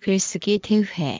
글쓰기 대회.